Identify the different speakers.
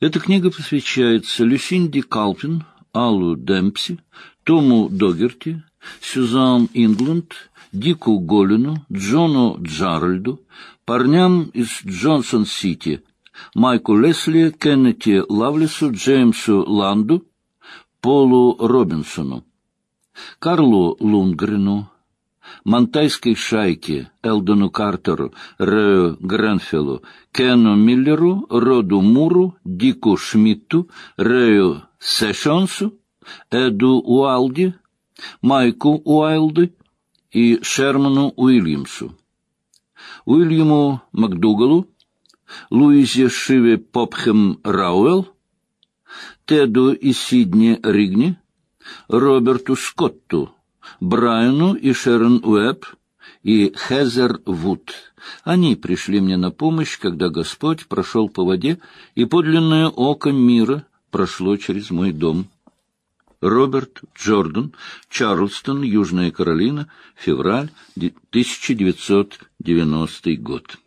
Speaker 1: Эта книга посвящается Люсинди Калпин, Аллу Демпси, Тому Догерти, Сюзан Ингланд, Дику Голину, Джону Джаральду, парням из Джонсон-Сити, Майку Лесли, Кеннети Лавлесу, Джеймсу Ланду, Полу Робинсону, Карлу Лунгрену, Монтайской шайке Элдону Картеру, Рэю Гренфеллу, Кену Миллеру, Роду Муру, Дику Шмидту, Рэю Сэшонсу, Эду Уайлди, Майку Уайлди и Шерману Уильямсу, Уильяму Макдугалу, Луизе Шиве Попхем Рауэлл, Теду и Сидни Ригни, Роберту Скотту, Брайану и Шерон Уэбб и Хезер Вуд. Они пришли мне на помощь, когда Господь прошел по воде, и подлинное око мира прошло через мой дом. Роберт Джордан, Чарльстон, Южная Каролина, февраль 1990 год.